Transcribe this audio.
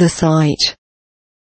The site.